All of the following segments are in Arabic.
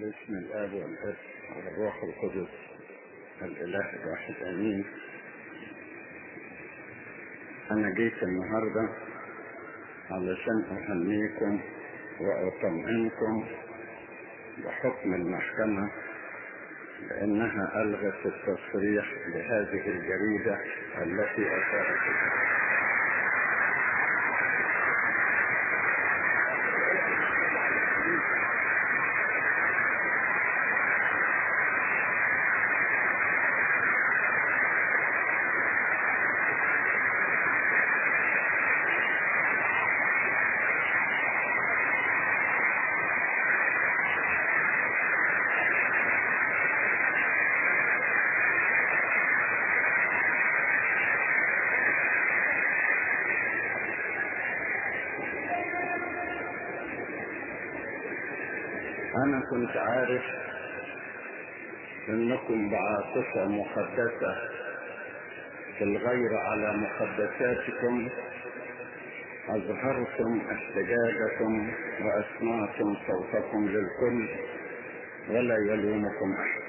باسم الآب والابن والروح القدس الإله الواحد آمين. أنا جيت النهارده علشان أهنيكم وأطمئنكم بحكم المحكمة لأنها ألغت التصريح لهذه الجريدة التي أثارت أنا كنت عارف أنكم بعاطفة مقدسة في الغير على مقدساتكم أظهرتم احتجاجكم وأسمعتم صوتكم للكل ولا يلومكم أحد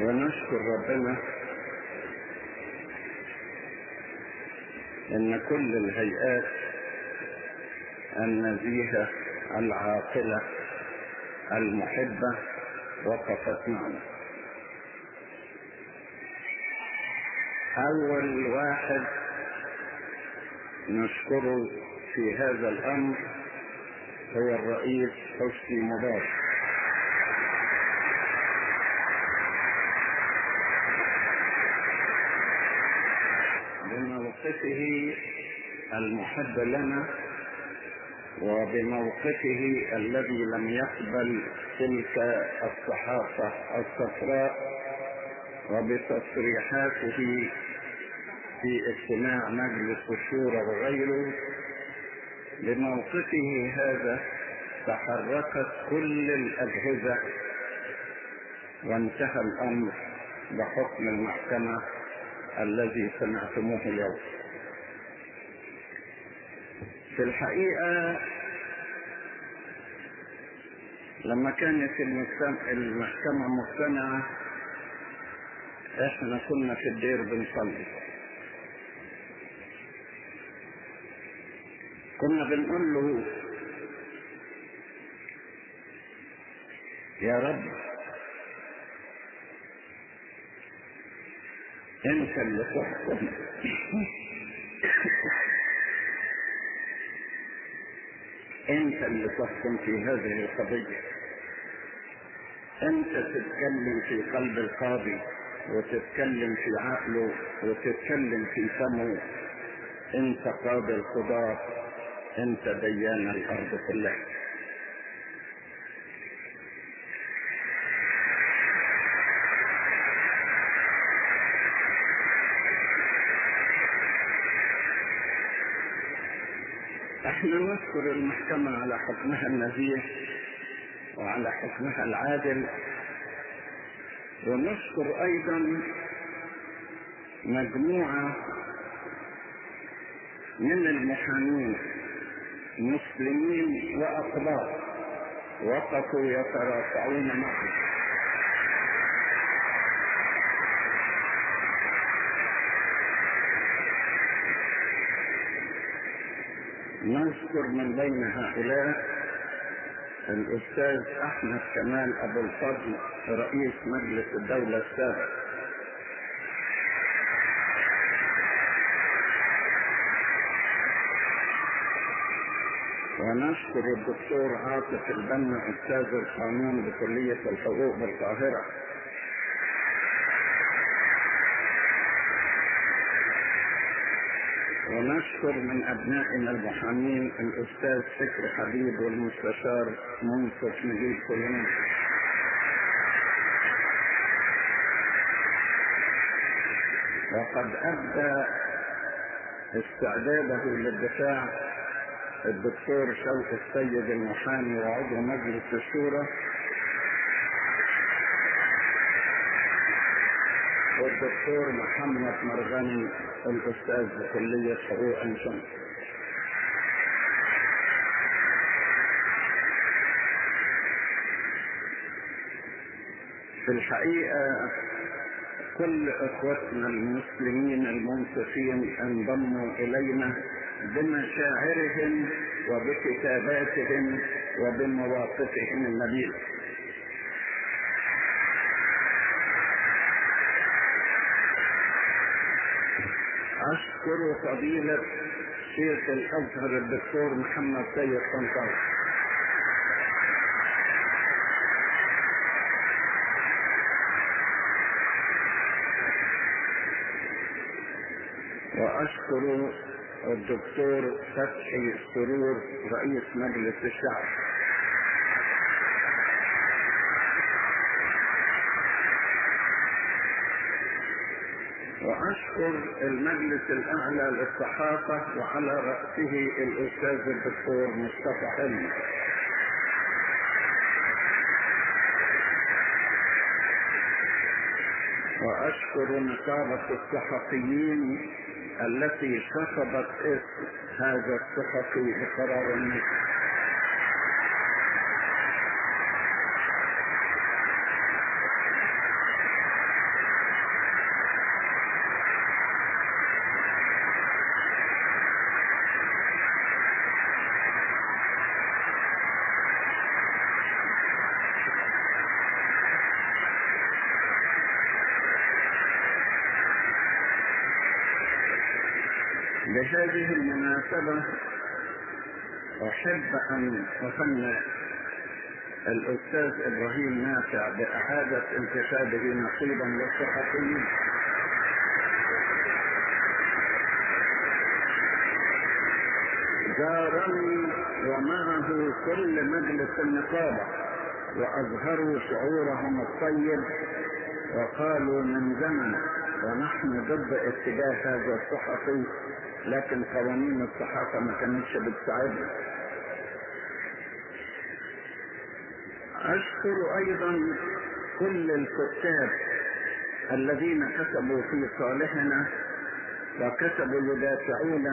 ونشكر ربنا إن كل الهيئات النزيهة العاقلة المحبة وقفت معنا. أول واحد نشكره في هذا الأمر هو الرئيس حسني مبارك. بموقفه المحب لنا وبموقفه الذي لم يقبل تلك الصحافة الصفراء وبتصريحاته في اجتماع مجلس الشورى وغيره. بموقفه هذا تحركت كل الأجهزة وانتهى الأمر بحكم المحكمة الذي سمعتموه اليوم. في الحقيقة لما كانت المحكمة مجتمعة إحنا كنا في الدير بنصلي. كنا بنقول له يا رب أنت اللي تحكم. أنت اللي تحكم في هذه القضية. أنت تتكلم في قلب القاضي وتتكلم في عقله وتتكلم في فمه. أنت قاضي القضاة أنت ديان الأرض كلها. إحنا نشكر المحكمة على حكمها النزيه وعلى حكمها العادل. ونشكر أيضا مجموعة من المحامين مسلمين واقباط وقفوا يترافعون معه نذكر من بين هؤلاء الأستاذ أحمد كمال أبو الفضل رئيس مجلس الدولة السابق. ونشكر الدكتور عاطف البنا أستاذ القانون بكلية الحقوق بالقاهرة. ونشكر من أبنائنا المحامين الأستاذ فكر حبيب والمستشار منصف نجيب كلهم. وقد أبدى استعداده للدفاع الدكتور شوقي السيد المحامي وعضو مجلس الشورى والدكتور محمد مرغني الأستاذ بكلية حقوق شمس في الحقيقة كل إخوتنا المسلمين المنصفين انضموا إلينا بمشاعرهم وبكتاباتهم وبمواقفهم النبيلة. أشكر فضيلة شيخ الأزهر الدكتور محمد سيد طنطاوي وأشكر الدكتور فتحي سرور رئيس مجلس الشعب. وأشكر المجلس الأعلى للصحافة وعلى رأسه الأستاذ الدكتور مصطفى حلمي. وأشكر نقابة الصحفيين التي شطبت اسم هذا الصحفي بقرار النصر بهذه المناسبة أحب أن أهنئ الأستاذ إبراهيم نافع بإعادة انتخابه نصيبا للصحفيين جارني ومعه كل مجلس النقابة وأظهروا شعورهم الطيب وقالوا من زمن ونحن ضد اتجاه هذا الصحفي لكن قوانين الصحافة ما كانتش بتساعدنا. أشكر أيضا كل الكتاب الذين كتبوا في صالحنا وكتبوا يدافعون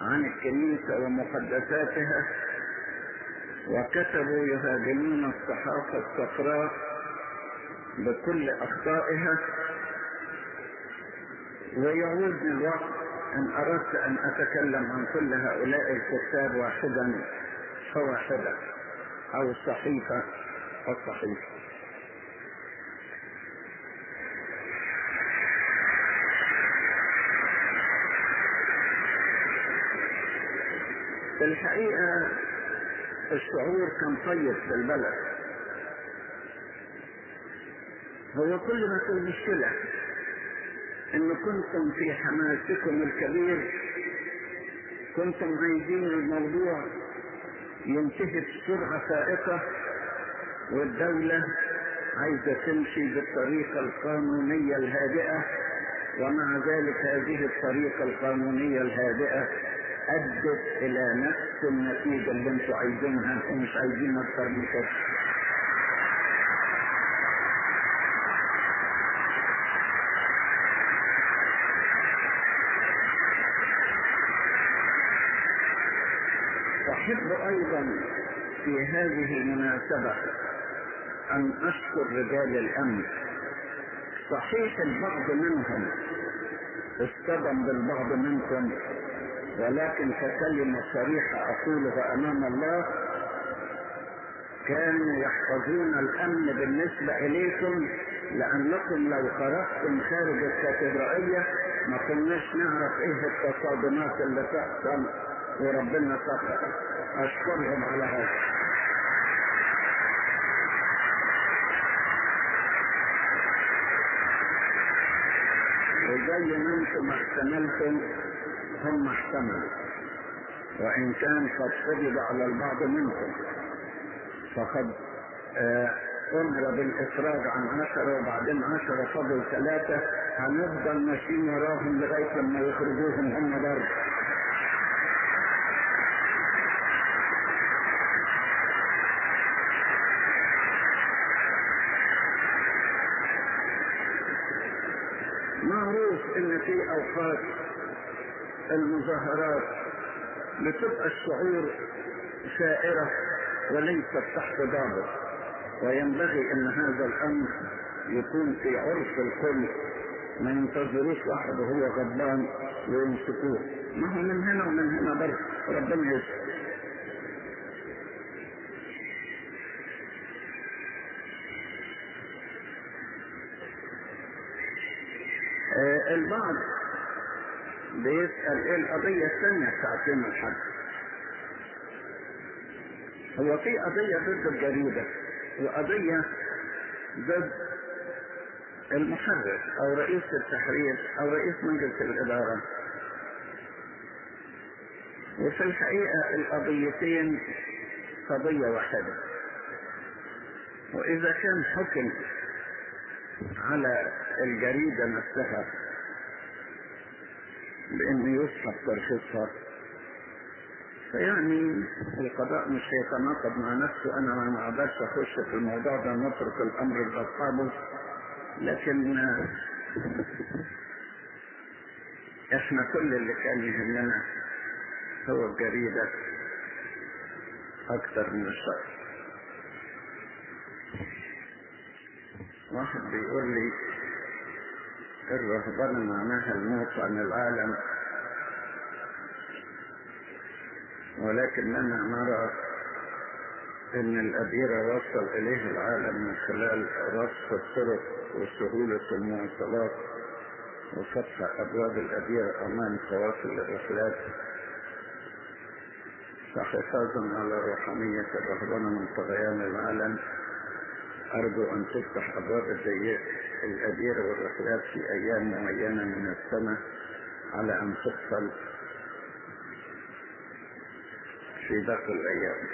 عن الكنيسة ومقدساتها وكتبوا يهاجمون الصحافة الصفراء بكل أخطائها. ويعودني الوقت أن أردت أن أتكلم عن كل هؤلاء الكتاب واحدا فواحدا أو صحيفة فصحيفة. في الحقيقة الشعور كان طيب في البلد. هو كل ما في مشكلة. إن كنتم في حماسكم الكبير كنتم عايزين الموضوع ينتهي بسرعة فائقة والدولة عايزة تمشي بالطريقة القانونية الهادئة ومع ذلك هذه الطريقة القانونية الهادئة أدت إلى نفس النتيجة اللي أنتم عايزينها ومش عايزين أكثر من كده. أحب أيضا في هذه المناسبة أن أشكر رجال الأمن. صحيح البعض منهم اصطدم بالبعض منكم ولكن ككلمة صريحة أقولها أمام الله كانوا يحفظون الأمن بالنسبة إليكم لأنكم لو خرجتم خارج الكاتدرائية ما كناش نعرف إيه التصادمات اللي تحصل وربنا سخر. أشكرهم على هذا. وزي ما أنتم احتملتم هم احتملوا. وإن كان قد فرض على البعض منكم فقد آه أمر بالإفراج عن عشرة وبعدين عشرة فضل ثلاثة هنفضل ماشيين وراهم لغاية لما يخرجوهم هم برضه إن في أوقات المظاهرات بتبقى الشعور سائرة وليست تحت ضابط وينبغي إن هذا الأمر يكون في عرف الكل ما ينتظروش واحد وهو غضبان ويمسكوه. ما هو من هنا ومن هنا برضه ربنا يستر بيسأل إيه القضية الثانية بتاعت يوم الحد. هو في قضية ضد الجريدة وقضية ضد المحرر أو رئيس التحرير أو رئيس مجلس الإدارة. وفي الحقيقة القضيتين قضية واحدة. وإذا كان حكم على الجريدة نفسها بانه يسحب ترخيصها فيعني القضاء مش هيتناقض مع نفسه. أنا ما أقدرش أخش في الموضوع ده نترك الأمر لأصحابه. لكن إحنا كل اللي كان يهمنا هو الجريدة أكتر من الشر واحد بيقول لي الرهبنة معناها الموت عن العالم ولكننا نرى إن الأبيرة وصل إليه العالم من خلال رصف الطرق وسهولة المواصلات وفتح أبواب الأبيرة أمام فواصل الرحلات فحفاظا على روحانية الرهبنة من طغيان العالم أرجو أن تفتح أبواب الأديرة والرحلات في أيام معينة من السنة على أن تقفل في باقي الأيام.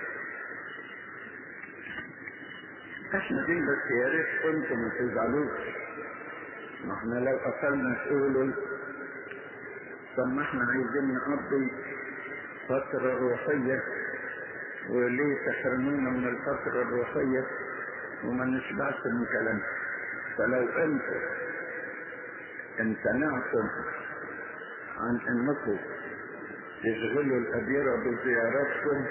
إحنا دي بس يا ريت كنتم ما تزعلوش. ما إحنا لو قفلنا تقولوا طب ما إحنا عايزين نقضي فترة روحية وليه تحرمونا من الفترة الروحية وما نشبعش من كلام فلو أنتم امتنعتم عن انكم تشغلوا الأديرة بزياراتكم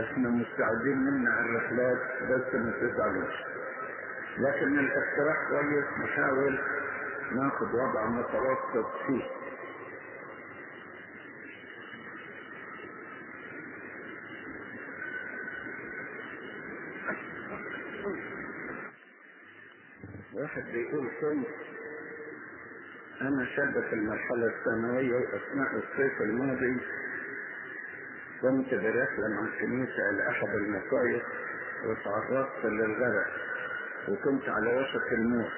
إحنا مستعدين نمنع الرحلات بس ما تزعلوش لكن الاقتراح كويس نحاول ناخد وضع متوسط فيه واحد بيقول كنت أنا شاب في المرحلة الثانوية واثناء الصيف الماضي. قمت برحلة مع الكنيسة إلى أحد المصايف وتعرضت للغرق وكنت على وشك الموت.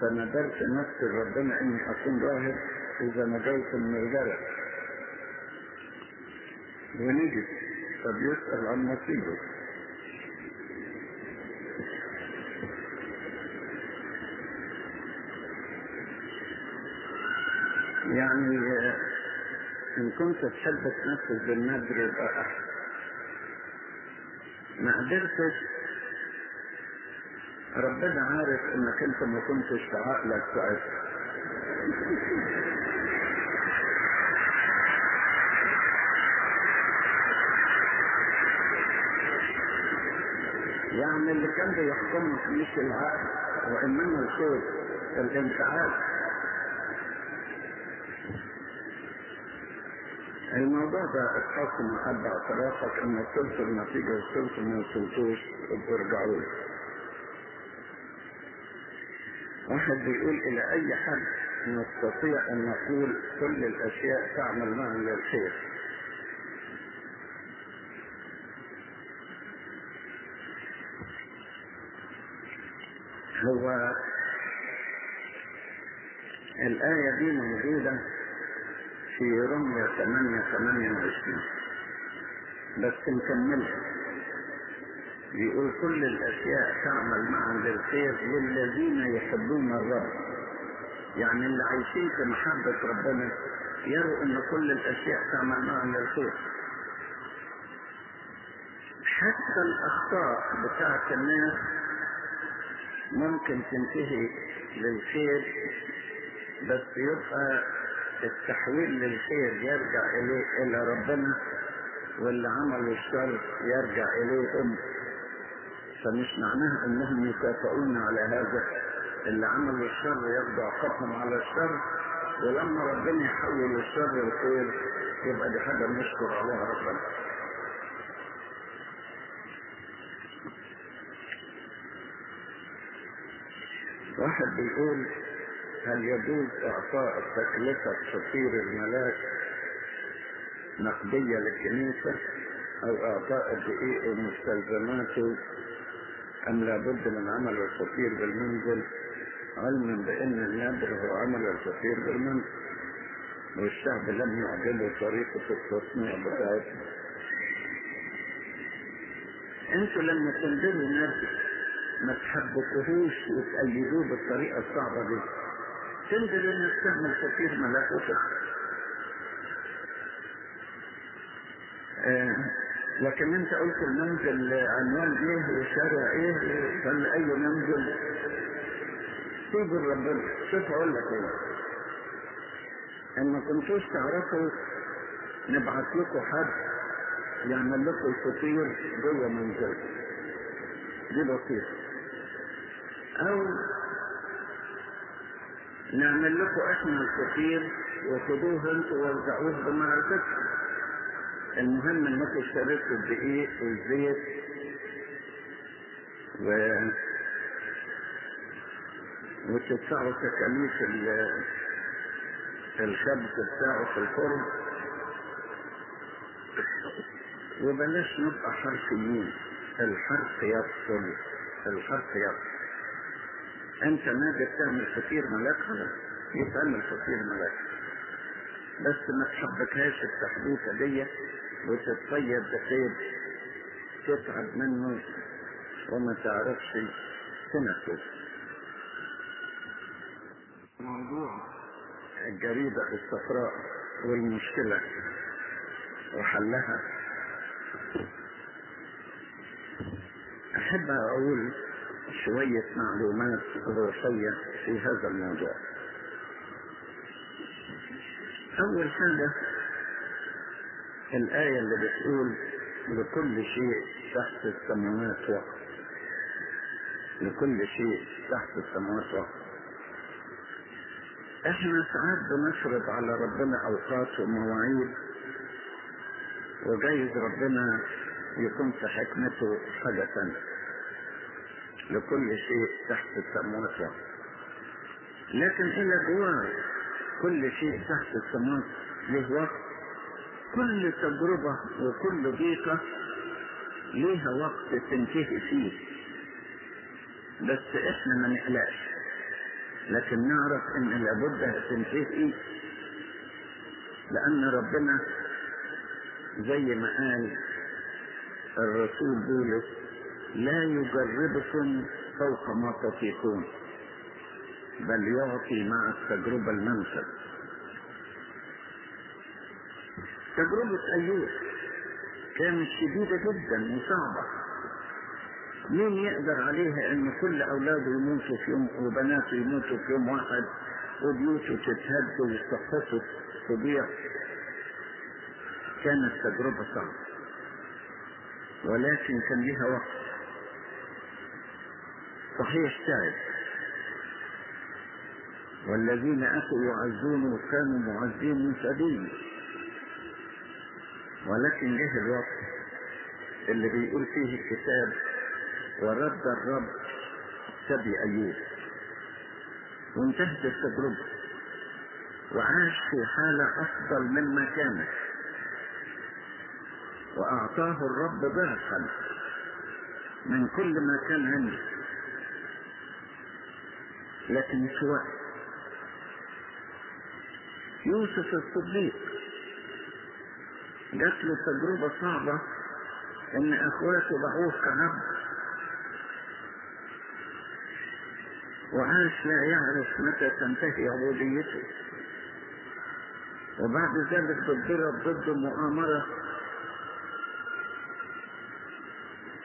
فندرت نفسي ربنا إني أكون راهب إذا نجوت من الغرق. ونجد. فبيسأل عن نصيبه. يعني إن كنت تحب تنفذ بالنذر يبقى احسن ما قدرتش. ربنا عارف إنك أنت ما كنتش في عقلك ساعتها. يعني اللي كان بيحكمك مش العقل وإنما الصوت الانفعال. الموضوع ده أتحكم حد اعترافك إن وصلت النتيجة وصلت ما وصلتوش ارجعوا لي واحد بيقول إلى أي حد نستطيع أن نقول كل الأشياء تعمل معا للخير؟ هو الآية دي موجودة في رمية 8 28 بس نكملها. بيقول كل الأشياء تعمل معا للخير للذين يحبون الرب. يعني اللي عايشين في محبة ربنا يروا إن كل الأشياء تعمل معا للخير حتى الأخطاء بتاعت الناس ممكن تنتهي للخير بس يبقى التحويل للخير يرجع إليه إلى ربنا واللي عملوا الشر يرجع إليهم فمش معناها إنهم يكافئون على هذا. اللي عملوا الشر ياخدوا عقابهم على الشر ولما ربنا يحول الشر لخير يبقى دي حاجة نشكر عليها ربنا. واحد بيقول هل يجوز إعطاء تكلفة فطير الملاك نقدية للكنيسة أو إعطاء الدقيق ومستلزماته أم لابد من عمل الفطير بالمنزل علما بأن النادر هو عمل الفطير بالمنزل. والشعب لم يعجبه طريقة التصنيع بتاعتهم أنتوا لما تنزلوا نادر ما تحبكوهوش وتأيدوه بالطريقة الصعبة دي. تنزل انك تعمل فطير ملاك وتخسر آه لكن انت قلت المنزل عنوان إيه وشارع إيه كان أي منزل؟ سيبوا ربنا شوف أقول لك إيه. إن ما كنتوش تعرفوا نبعت لكم حد يعمل لكم الفطير جوه منزلكم. دي بسيطة. أو نعمل لكم إحنا الفطير وخدوه أنتوا ووزعوه بمعرفتكم. المهم انكم اشتريتوا الدقيق والزيت و وتدفعوا تكاليف الخبز بتاعه في الفرن. وبلاش نبقى حرفيين. الحرف يفصل الحرف يفصل. انت نادر تعمل فطير ملاك خلاص يتعمل فطير ملاك. بس ما تحبكهاش التحديثة دي وتتصيد بخير تتعب منه وما تعرفش تنفذ. موضوع. الجريدة الصفراء والمشكلة وحلها. أحب أقول شوية معلومات إضافية في هذا الموضوع. أول حاجة الآية اللي بتقول لكل شيء تحت السماوات وقت. لكل شيء تحت السماوات وقت. إحنا ساعات بنفرض على ربنا أوقات ومواعيد وجايز ربنا يكون في حكمته حاجة تانية. لكل شيء تحت السماوات. وقت لكن إلى جوار كل شيء تحت السماوات. له وقت كل تجربة وكل ضيقة ليها وقت تنتهي فيه. بس إحنا ما نقلقش. لكن نعرف إن لابد هتنتهي لأن ربنا زي ما قال الرسول بولس لا يجربكم فوق ما تطيقون بل يعطي مع التجربة المنفذ. تجربة أيوب كانت شديدة جدا وصعبة. مين يقدر عليها إن كل أولاده يموتوا في يوم وبناته يموتوا في يوم واحد وبيوته تتهد وصحته تضيع كانت تجربة صعبة. ولكن كان لها وقت. صحيح تعب والذين أتوا يعزون كانوا معزين من سبيل. ولكن جه الوقت اللي بيقول فيه الكتاب ورد الرب سبي أيوب؟ وانتهت التجربة وعاش في حالة أفضل مما كانت. وأعطاه الرب ضعفا من كل ما كان عنده. لكن وقت يوسف الصديق جات له تجربة صعبة إن اخواته باعوه كعبد وعاش لا يعرف متى تنتهي عبوديته. وبعد ذلك ضرب ضد مؤامرة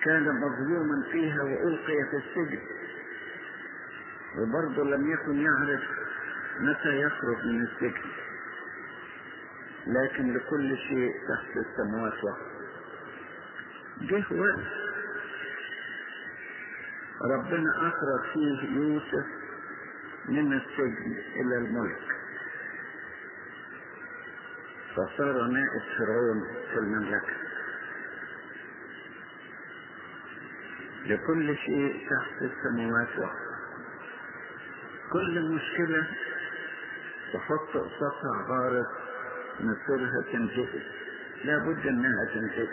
كان مظلوما فيها وألقي في السجن. وبرضه لم يكن يعرف متى يخرج من السجن. لكن لكل شيء تحت السماوات وقت جه وقت ربنا أخرج فيه يوسف من السجن إلى الملك. فصار نائب فرعون في المملكة. لكل شيء تحت السماوات وقت كل مشكلة تحط قصتها عبارة مصيرها تنتهي. لابد إنها تنتهي.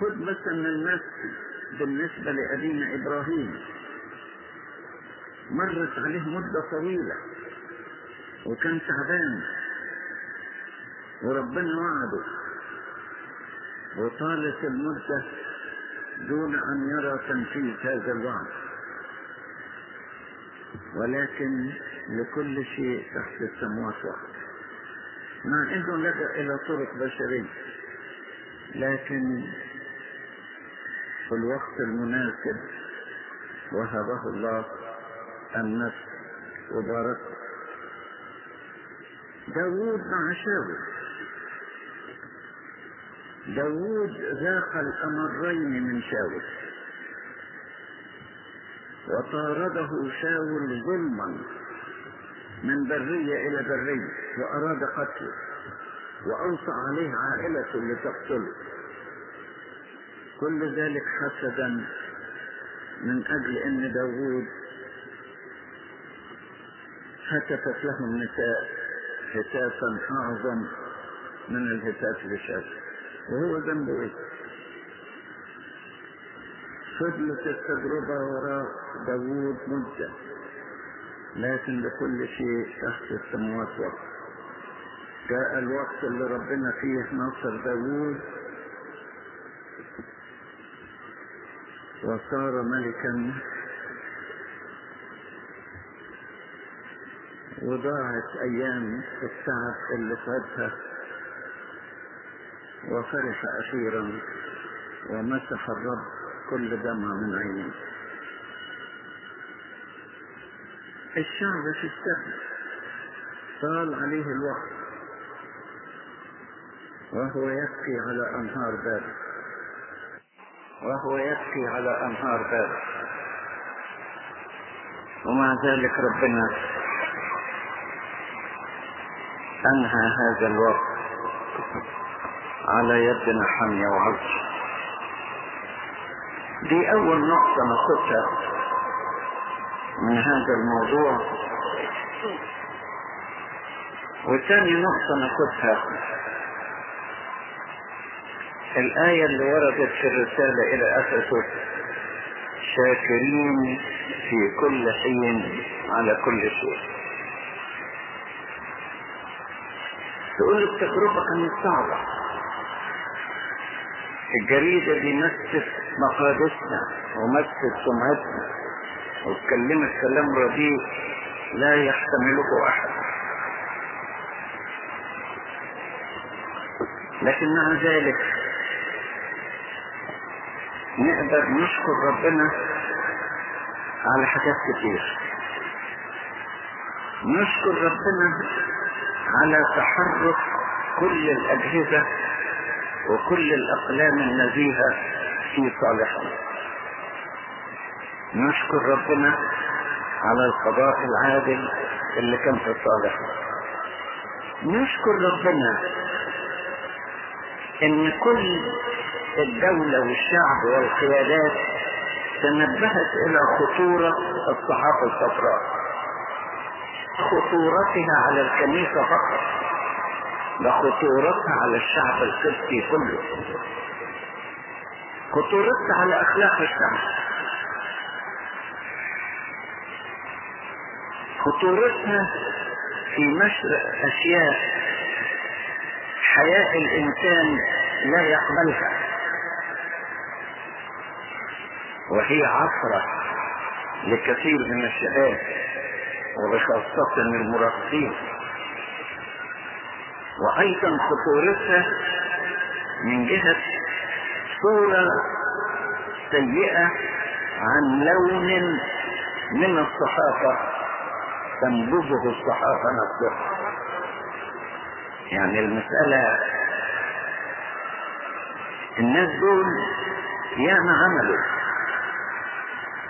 خذ مثلا المثل بالنسبة لأبينا إبراهيم. مرت عليه مدة طويلة وكان تعبان. وربنا وعده. وطالت المدة دون أن يرى تنفيذ هذا الوعد. ولكن لكل شيء تحت السماوات وقت مع انه لجأ إلى طرق بشرية. لكن في الوقت المناسب وهبه الله النفس وباركه داوود مع شاول داوود ذاق الأمرين من شاول وطارده شاول ظلما من برية إلى برية وأراد قتله وأوصى عليه عائلته لتقتله كل ذلك حسدا من أجل أن داوود هتفت له النساء هتافا أعظم من الهتاف لشاول وهو ذنبه إيه؟ فضلت التجربة وراء داوود مدة لكن لكل شيء تحت السماوات وقت جاء الوقت اللي ربنا فيه نصر داوود وصار ملكا. وضاعت أيام التعب اللي فاتها وفرح أخيرا ومسح الرب. كل دمع من عينيه الشعب في السبت طال عليه الوقت. وهو يبكي على أنهار بابل وهو يبكي على أنهار بابل ومع ذلك ربنا أنهى هذا الوقت على يد نحمية وعرش. دي اول نقطة ناخدها من هذا الموضوع. وثاني نقطة ناخدها الآية اللي وردت في الرسالة إلى أفسس شاكرين في كل حين على كل شيء. تقول التجربة كانت صعبة. الجريدة دي مست مقادسنا ومست سمعتنا واتكلمت كلام رديء لا يحتمله أحد. لكن مع ذلك نقدر نشكر ربنا على حاجات كتير. نشكر ربنا على تحرك كل الأجهزة وكل الأقلام النزيهة في صالحنا نشكر ربنا على القضاء العادل اللي كان في صالحنا نشكر ربنا إن كل الدولة والشعب والقيادات تنبهت إلى خطورة الصحافة الصفراء. خطورتها على الكنيسة فقط لخطورتها على الشعب القبطي كله. خطورتها على أخلاق الشعب. خطورتها في نشر أشياء حياء الإنسان لا يقبلها. وهي عثرة لكثير من الشباب وبخاصة المراهقين. وأيضا خطورتها من جهة صورة سيئة عن لون من الصحافة تنبذه الصحافة نفسها يعني المسألة الناس دول ياما عملوا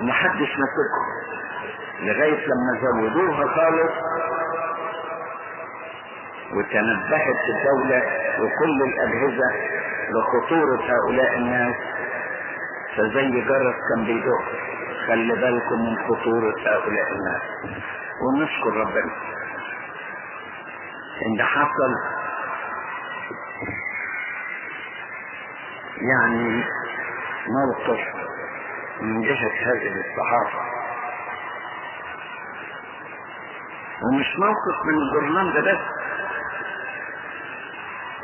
ومحدش مسكهم لغاية لما زودوها خالص وتنبهت الدولة وكل الأجهزة لخطورة هؤلاء الناس فزي جرس كان بيدق. خلي بالكم من خطورة هؤلاء الناس. ونشكر ربنا. إن حصل يعني موقف من جهة هذه الصحافة. ومش موقف من الجرنان ده. بس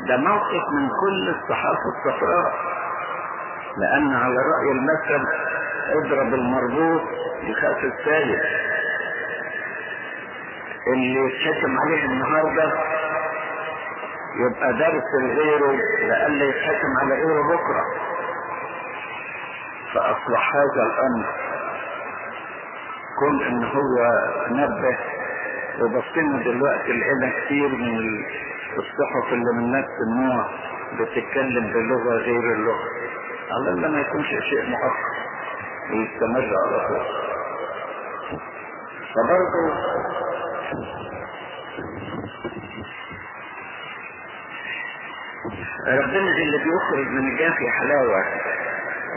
ده موقف من كل الصحافة الصفراء لأن على رأي المثل اضرب المربوط يخاف السالب اللي يتحكم عليه النهارده يبقى درس لغيره لألا يتحكم على غيره بكرة. فأصبح هذا الأمر. كون إن هو نبه وبصينا دلوقتي لقينا كتير من الصحف اللي من نفس النوع بتتكلم بلغة غير اللغة. على الله ما يكونش شيء مؤقت ويستمر على طول. فبرضه ربنا اللي بيخرج من الجافي حلاوة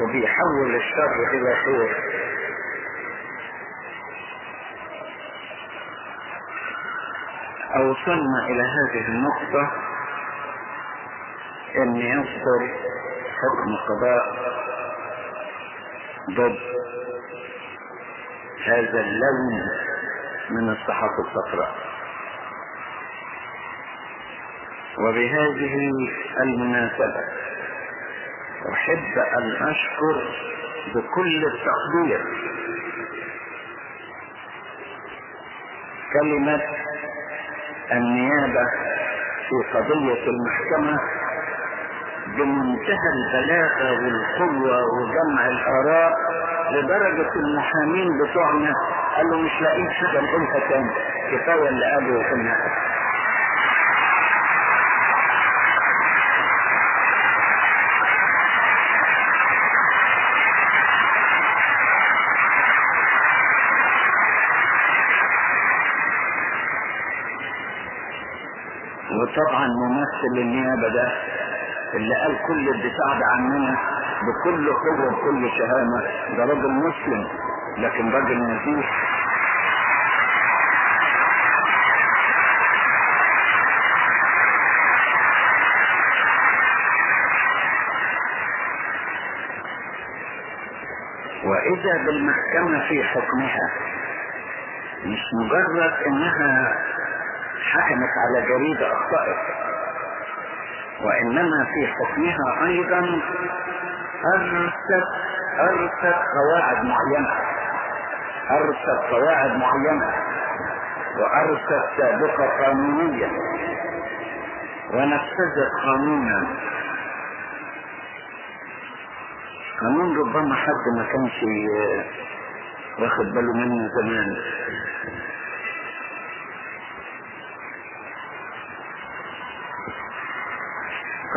وبيحول الشر إلى خير. أوصلنا إلى هذه النقطة أن يصدر حكم قضاء ضد هذا اللون من الصحافة الصفراء. وبهذه المناسبة أحب أن أشكر بكل التقدير كلمة النيابة في قضية المحكمة بمنتهى البلاغة والقوة وجمع الآراء لدرجة المحامين بتوعنا قالوا مش لاقيين حاجة نقولها تاني كفاية اللي قالوا في النهاية وطبعا ممثل النيابة ده اللي قال كل الدفاع ده عننا بكل قوة وبكل شهامة. ده راجل مسلم لكن راجل نزيح وإذا بالمحكمة في حكمها مش مجرد إنها حكمت على جريدة اخطأت وإنما في حكمها أيضا ارست أرست قواعد معينة. أرست قواعد معينة. وأرست سابقة قانونية. ونفذت قانونا. قانون ربما حد ما كانش واخد باله منه زمان.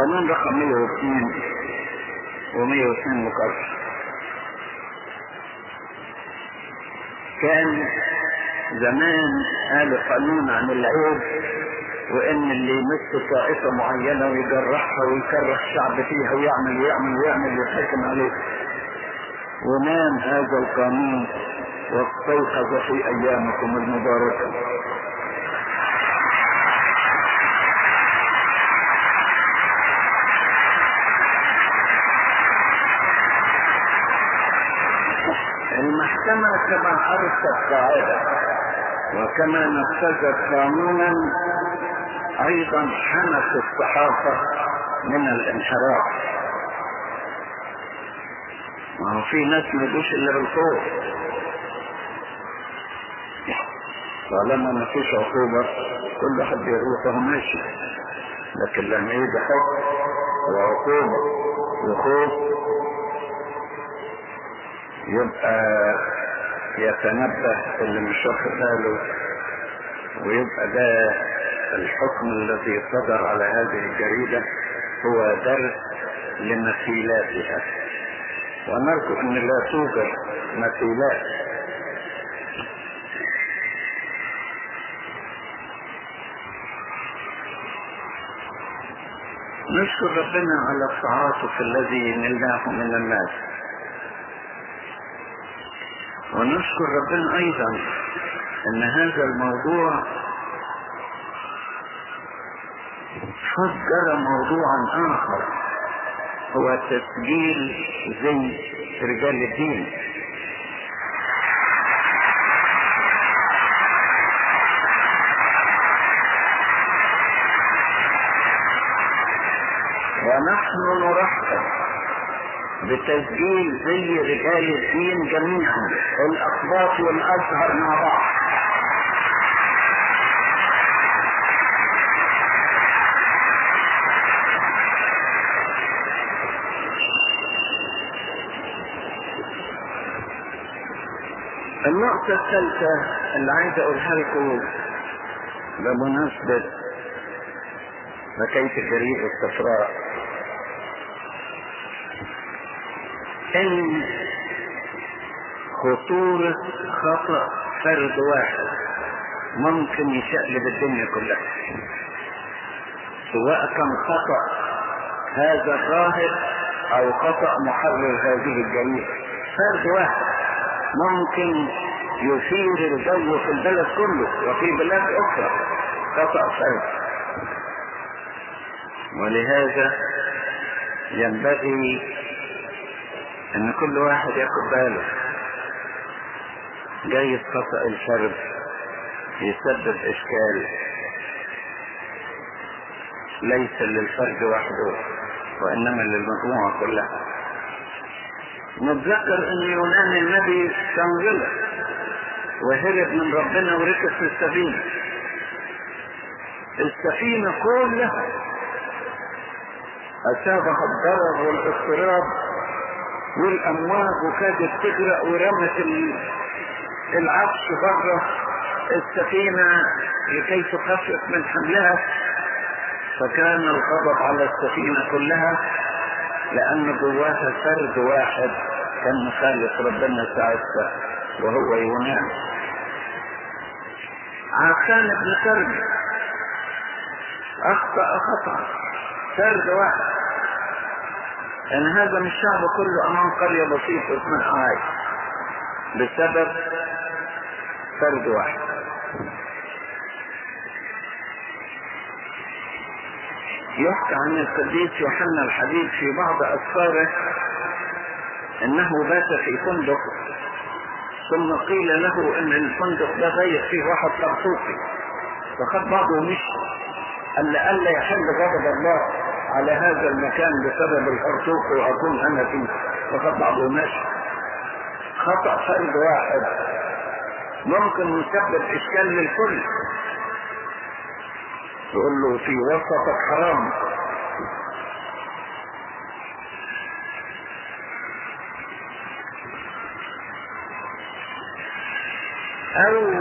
قانون رقم 102 و102 مكرر كان زمان قالوا قانون عن العيب وإن اللي يمس طائفة معينة ويجرحها ويكره الشعب فيها ويعمل ويعمل ويعمل ويحكم عليه. ونام هذا القانون واستيقظ في أيامكم المباركة. المحكمة كما أرست قاعدة وكما نفذت قانونا أيضا حمت الصحافة من الانحراف. ما هو في ناس ما يدوش إلا بالخوف طالما ما فيش عقوبة كل واحد بيروح وهو ماشي. لكن لما يجي حكم وعقوبة وخوف يبقى يتنبه اللي مش واخد باله ويبقى ده الحكم الذي صدر على هذه الجريدة هو درس لمثيلاتها. ونرجو أن لا توجد مثيلات. نشكر ربنا على التعاطف الذي نلناه من الناس. ونشكر ربنا أيضا إن هذا الموضوع فجر موضوعا آخر هو تسجيل زي رجال الدين. بتسجيل زي رجال الدين جميعا. الاقباط والأزهر مع بعض. النقطة الثالثة اللي عايز أقولها لكم بمناسبة حكاية الجريدة الصفراء ان خطورة خطأ فرد واحد. ممكن يشقلب الدنيا كلها. سواء كان خطأ هذا الراهب أو خطأ محرر هذه الجريدة فرد واحد. ممكن يثير الجو في البلد كله وفي بلاد أخرى. خطأ فرد. ولهذا ينبغي إن كل واحد ياخد باله. جايز خطأ الفرد يسبب إشكال. ليس للفرد وحده وإنما للمجموعة كلها. نتذكر إن يونان النبي كان غلط وهرب من ربنا وركب في السفينة. السفينة كلها أصابها الضرر والاضطراب والأمواج وكادت تغرق ورمت العفش بره السفينة لكي تخفف من حملها. فكان الغضب على السفينة كلها لأن جواها فرد واحد كان مخالف ربنا ساعتها وهو يونان. عشان ابن كرب أخطأ خطأ. فرد واحد. ان هذا مش الشعب كله امام قرية بسيطة اسمها عاي بسبب فرد واحد. يحكى عن القديس يوحنا الحبيب في بعض اسفاره إنه بات في فندق ثم قيل له إن الفندق ده ضيق فيه واحد طرطوقي فخد بعضه ومشي قال لألا يحل غضب الله. على هذا المكان بسبب الحرطوق واكون أنا فيه بعضه ماشي خطأ فرد واحد. ممكن يسبب إشكال للكل. تقول له في وسطك حرام. أو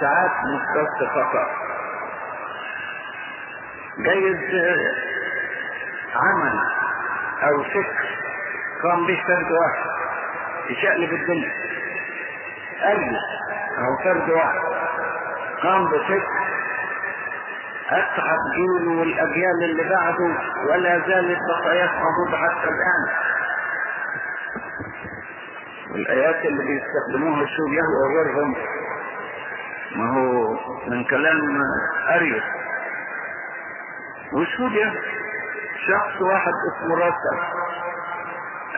ساعات بس خطأ. جايز عمل أو فكر قام به فرد واحد. يشقلب الدنيا قلبه أو فرد واحد. قام بفكر. اتعب جيله والأجيال اللي بعده ولا زالت بقايات موجوده حتى الآن. والآيات اللي بيستخدموها السوريا وغيرهم؟ ما هو من كلام أريوس. وسوريا شخص واحد اسمه راسل.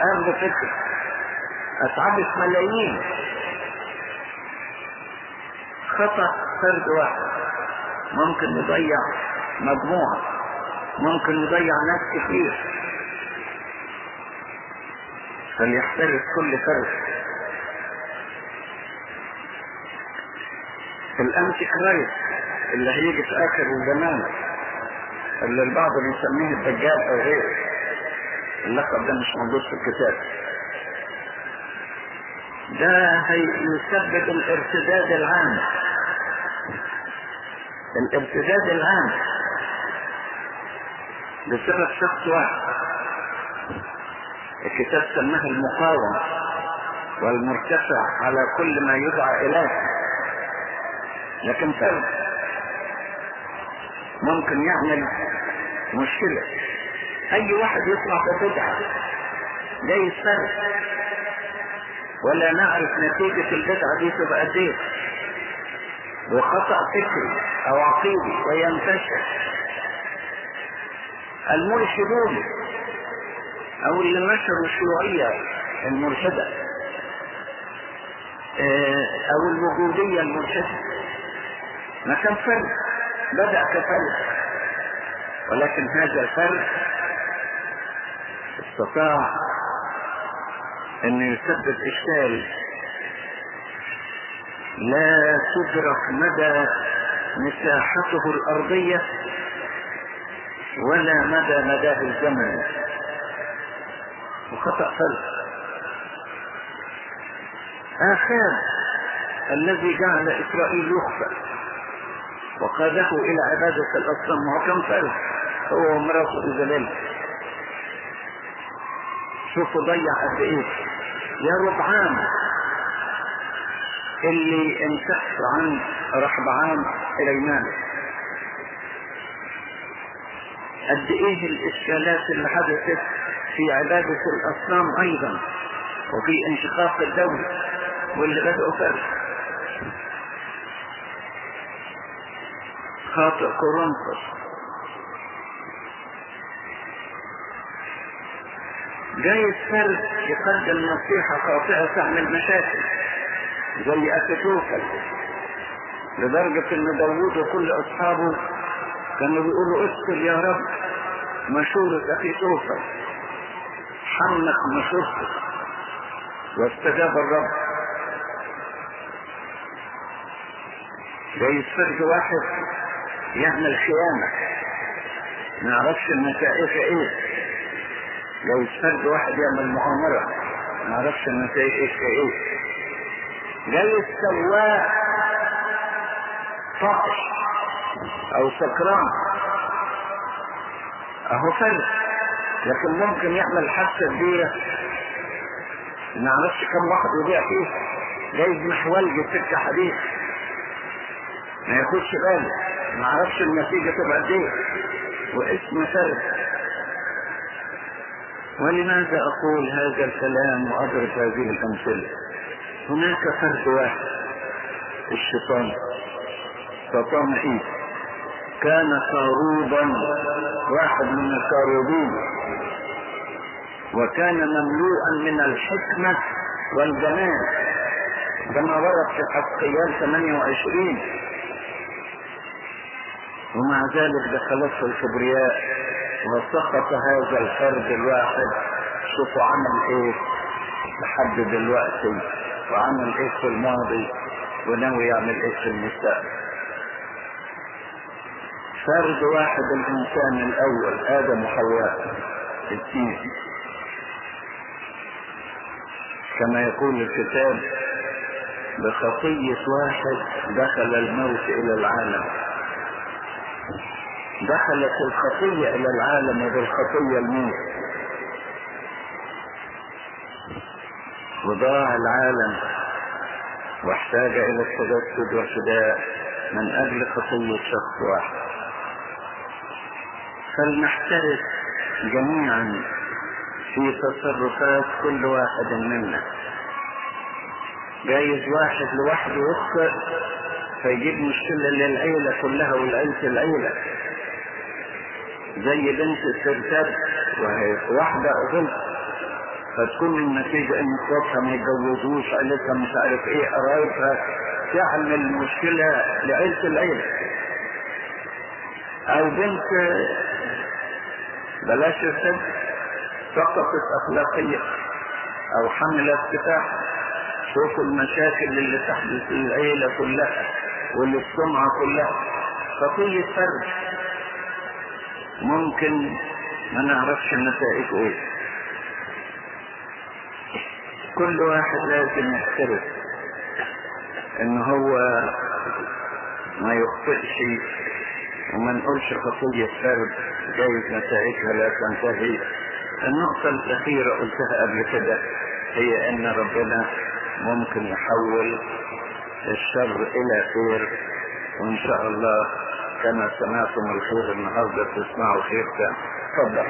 قام بفكر اتعبت ملايين خطأ فرد واحد. ممكن يضيع مجموعة. ممكن يضيع ناس كتير. فليحترس كل فرد. ال Antichrist اللي هيجي في آخر الزمان. اللي البعض بيسميه الدجال أو غيره. اللقب ده مش موجود في الكتاب. ده هيسبب الارتداد العام. الارتداد العام. بسبب شخص واحد. الكتاب سماها المقاومة والمرتفع على كل ما يدعى إله لكن فرد ممكن يعمل مشكلة. أي واحد يطلع ببدعة جاي فرد ولا نعرف نتيجة البدعة دي تبقى إيه وخطأ فكري أو عقيدي وينتشر. المرشدون أو اللي نشروا الشيوعية المرشدة أو الوجودية المرشدة. ما كان فرد بدأ كفرد ولكن هذا الفرد استطاع أن يسبب إشكال. لا تدرك مدى مساحته الأرضية ولا مدى مداه الزمن وخطأ فرد آخر الذي جعل إسرائيل يخفى وقاده إلى عبادة الأصنام وكم فرد هو ومراته إزلال شوفوا ضيع قد إيه. يا ربعان اللي انتحر عن رحبعان سليمان. قد إيه الإشكالات اللي حدثت في عبادة الأصنام أيضا وفي انشقاق الدولة واللي بدأوا فرق خاطئ كورنثوس. جايز فرد يقدم نصيحة خاطئة تعمل مشاكل زي أتتوكل لدرجة إن داوود وكل أصحابه كانوا بيقولوا اسكت يا رب مشورة أخي توفل حمق مشورته واستجاب الرب. جاي فرد واحد يعمل خيانة. ما يعرفش النتائج إيه. جاي فرد واحد يعمل مؤامرة ما يعرفش النتائج إيه جاي سواق طائش أو سكران أهو فرد لكن ممكن يعمل حادثة كبيرة. ما نعرفش كم واحد يضيع فيه. جايز محولج سكة حديد ما ياخدش باله ما نعرفش النتيجة تبقى إيه. واسم فرد ولماذا أقول هذا الكلام واضرب هذه الأمثلة؟ هناك فرد واحد الشيطان. شيطان إيه كان قاروبا واحد من القاروبين وكان مملوءا من الحكمة والجمال كما ورد في حسقيال 28 ومع ذلك دخلته الكبرياء. وسقط هذا الفرد الواحد. شوفوا عمل إيه لحد دلوقتي وعمل إيه في الماضي وناوي يعمل إيه في المستقبل. فرد واحد الإنسان الأول آدم وحواء الاثنين كما يقول الكتاب بخطية واحد دخل الموت إلى العالم. دخلت الخطية إلى العالم وبالخطية الموت. وضاع العالم واحتاج إلى التجسد والفداء من أجل خطية شخص واحد. فلنحترس جميعا في تصرفات كل واحد منا. جايز واحد لوحده يخطئ فيجيب مشكلة للعيلة كلها والعيلة العيلة. زي بنت السرتاب وهي واحدة غلط فتكون النتيجة إن اخواتها ما يتجوزوش عيلتها مش عارف إيه قرايبها تعمل مشكلة لعيلة العيلة. أو بنت بلاش السد سقطت أخلاقية أو حملت كفاح. شوفوا المشاكل اللي تحدث للعيلة كلها وللسمعة كلها. خطية فرد ممكن ما نعرفش النتائج إيه. كل واحد لازم يحترس إن هو ما يخطئش وما نقولش خطية فرد جايز نتائجها لا تنتهي. النقطة الأخيرة قلتها قبل كده هي أن ربنا ممكن يحول الشر إلى خير وإن شاء الله كما سمعتم الخير النهاردة تسمعوا خير تاني تفضل.